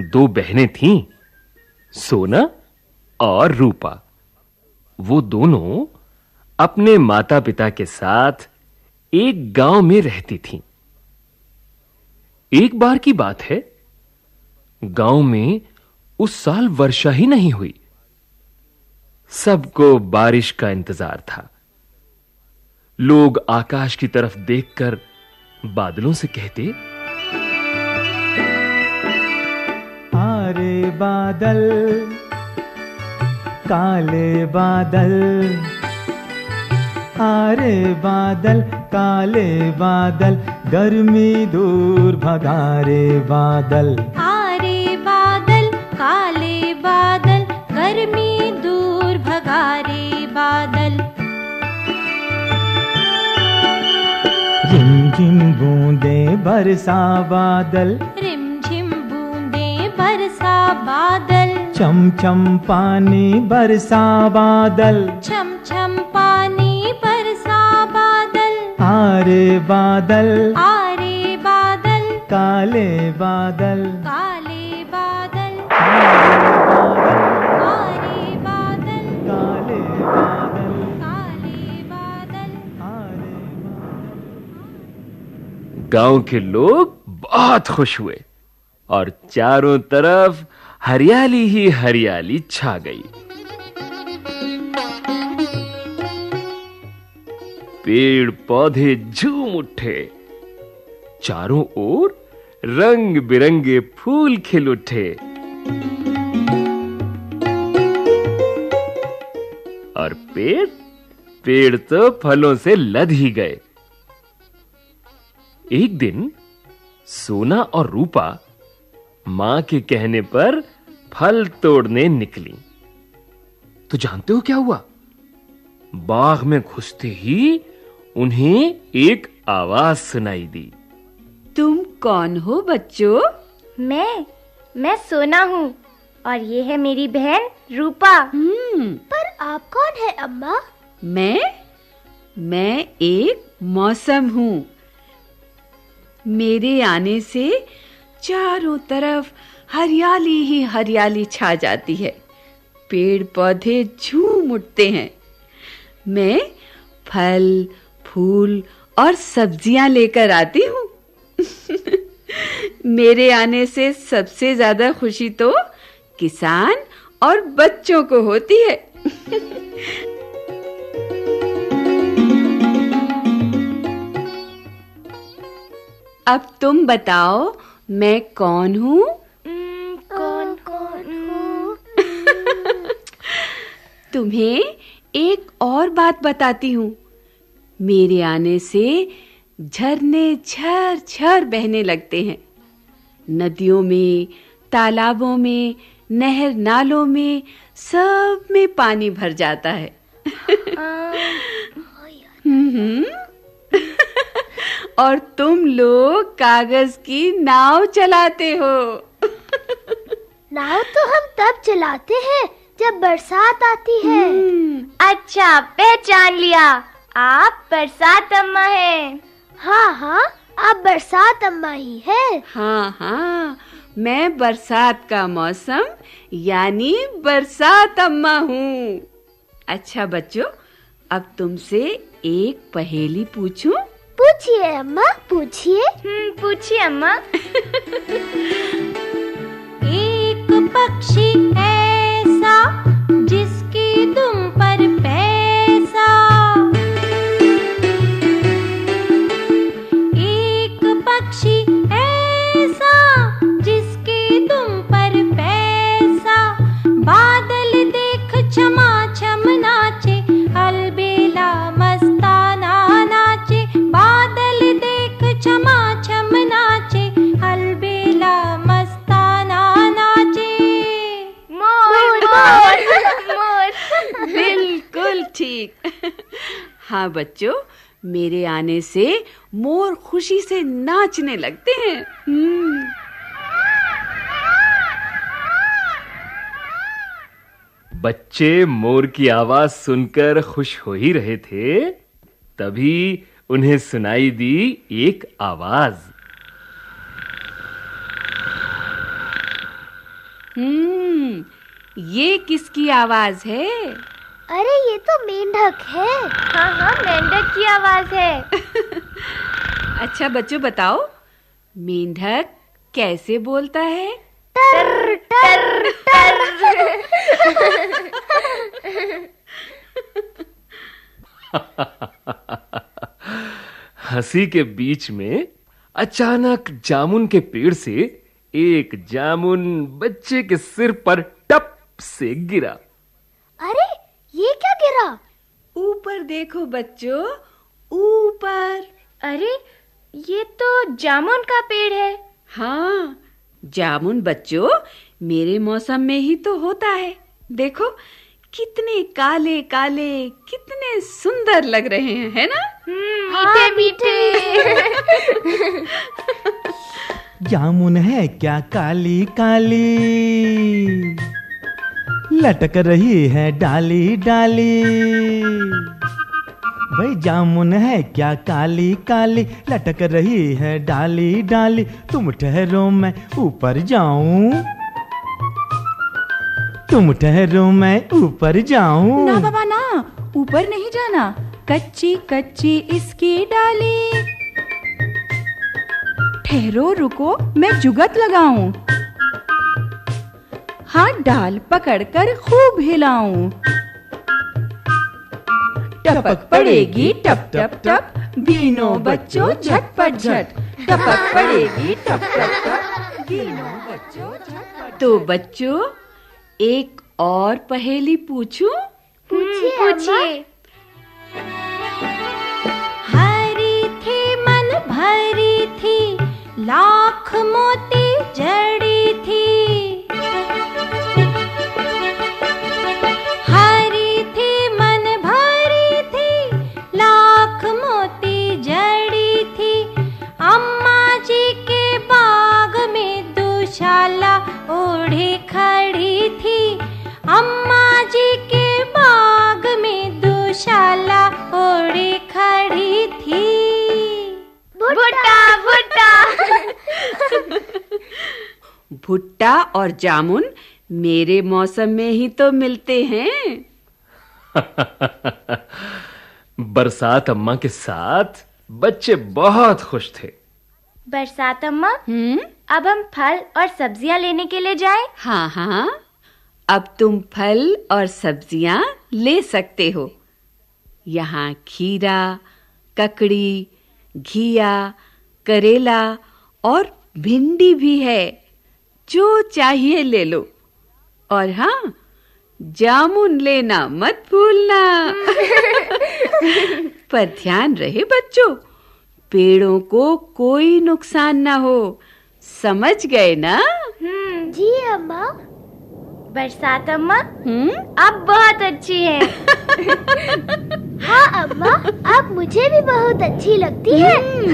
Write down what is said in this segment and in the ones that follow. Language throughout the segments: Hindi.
दो बहनें थीं, सोना और रूपा। वो दोनों अपने माता-पिता के साथ एक गाँव में रहती थीं। एक बार की बात है, गाँव में उस साल वर्षा ही नहीं हुई। सबको बारिश का इंतज़ार था। लोग आकाश की तरफ़ देखकर बादलों से कहते आरे बादल काले बादल आरे बादल काले बादल गर्मी दूर भगारे बादल। आरे बादल काले बादल गर्मी दूर भगारे बादल। रिमझिम बूंदे बरसा बादल बादल। चम चम पानी बरसा बादल। छम छम पानी बरसा बादल। आरे बादल। आरे बादल। काले बादल। काले बादल। आरे आरे बादल। काले बादल। काले बादल। आरे गाँव के लोग बहुत खुश हुए। और चारों तरफ़ हरियाली ही हरियाली छा गई। पेड़ पौधे झूम उठे। चारों ओर रंग बिरंगे फूल खिल उठे। और पेड़ पेड़ तो फलों से लद ही गए। एक दिन सोना और रूपा माँ के कहने पर फल तोड़ने निकली। तो जानते हो क्या हुआ? बाग में घुसते ही उन्हें एक आवाज़ सुनाई दी। तुम कौन हो बच्चों? मैं मैं सोना हूँ और ये है मेरी बहन रूपा। हम्म। पर आप कौन है अम्मा? मैं मैं एक मौसम हूँ। मेरे आने से चारों तरफ़ हरियाली ही हरियाली छा जाती है। पेड़ पौधे झूम उठते हैं। मैं फल, फूल और सब्ज़ियाँ लेकर आती हूँ। मेरे आने से सबसे ज़्यादा खुशी तो किसान और बच्चों को होती है। अब तुम बताओ मैं कौन हूँ? हम्म, कौन कौन हूँ? तुम्हें एक और बात बताती हूँ। मेरे आने से झरने झर झर बहने लगते हैं। नदियों में तालाबों में नहर नालों में सब में पानी भर जाता है। हम्म। और तुम लोग कागज़ की नाव चलाते हो। नाव तो हम तब चलाते हैं जब बरसात आती है। हम्म, अच्छा पहचान लिया। आप बरसात अम्मा हैं। हाँ हाँ आप बरसात अम्मा ही है। हाँ हाँ मैं बरसात का मौसम यानी बरसात अम्मा हूँ। अच्छा बच्चों अब तुमसे एक पहेली पूछूँ। पूछिए अम्मा पूछिए। हम्म पूछिए अम्मा। एक पक्षी हाँ बच्चों मेरे आने से मोर खुशी से नाचने लगते हैं। हम्म। बच्चे मोर की आवाज़ सुनकर खुश हो ही रहे थे तभी उन्हें सुनाई दी एक आवाज़। हम्म ये किसकी आवाज़ है? अरे ये तो मेंढक है। हाँ हाँ मेंढक की आवाज़ है। अच्छा बच्चों बताओ मेंढक कैसे बोलता है? टर टर टर हँसी के बीच में अचानक जामुन के पेड़ से एक जामुन बच्चे के सिर पर टप से गिरा। अरे गिरा ऊपर देखो बच्चों ऊपर। अरे ये तो जामुन का पेड़ है। हाँ जामुन बच्चों मेरे मौसम में ही तो होता है। देखो कितने काले काले कितने सुंदर लग रहे हैं है ना? मीठे मीठे। जामुन है क्या काली काली? लटक रही है डाली डाली। भाई जामुन है क्या काली काली? लटक रही है डाली डाली। तुम ठहरो, मैं ऊपर जाऊँ। तुम ठहरो, मैं ऊपर जाऊँ। ना बाबा, ना, ऊपर नहीं जाना। कच्ची कच्ची इसकी डाली। ठहरो, रुको, मैं जुगत लगाऊँ। हाथ डाल पकड़कर खूब हिलाऊं। टपक पड़ेगी टप टप टप बीनो बच्चों झटपट झट। टपक पड़ेगी टप टप टप बीनो बच्चों झटपट। तो बच्चों एक और पहेली पूछूँ? पूछिए पूछिए। हरी थी मन भरी थी लाख मोती जड़ी भुट्टा और जामुन मेरे मौसम में ही तो मिलते हैं। बरसात अम्मा के साथ बच्चे बहुत खुश थे। बरसात अम्मा? हम्म? अब हम फल और सब्ज़ियाँ लेने के लिए जाएँ? हाँ हाँ। अब तुम फल और सब्ज़ियाँ ले सकते हो। यहाँ खीरा ककड़ी घिया करेला और भिंडी भी है। जो चाहिए ले लो। और हाँ जामुन लेना मत भूलना। पर ध्यान रहे बच्चों पेड़ों को कोई नुकसान ना हो। समझ गए ना? हम्म जी अम्मा। बरसात अम्मा हम्म? आप बहुत अच्छी हैं। हाँ अम्मा आप मुझे भी बहुत अच्छी लगती है।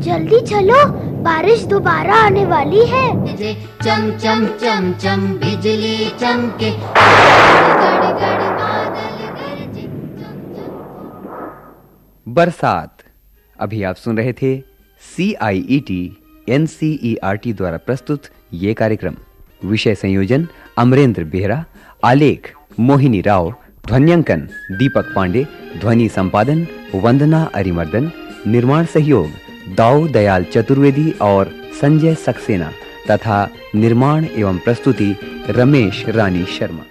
जल्दी चलो बारिश दोबारा आने वाली है। चम चम चम चम बिजली चमके। गड़ गड़ बादल बरसात। अभी आप सुन रहे थे C I E T N C E R T द्वारा प्रस्तुत ये कार्यक्रम। विषय संयोजन अमरेंद्र बेहरा आलेख मोहिनी राव ध्वन्यांकन दीपक पांडे ध्वनि संपादन वंदना अरिमर्दन निर्माण सहयोग दाऊ दयाल चतुर्वेदी और संजय सक्सेना तथा निर्माण एवं प्रस्तुति रमेश रानी शर्मा।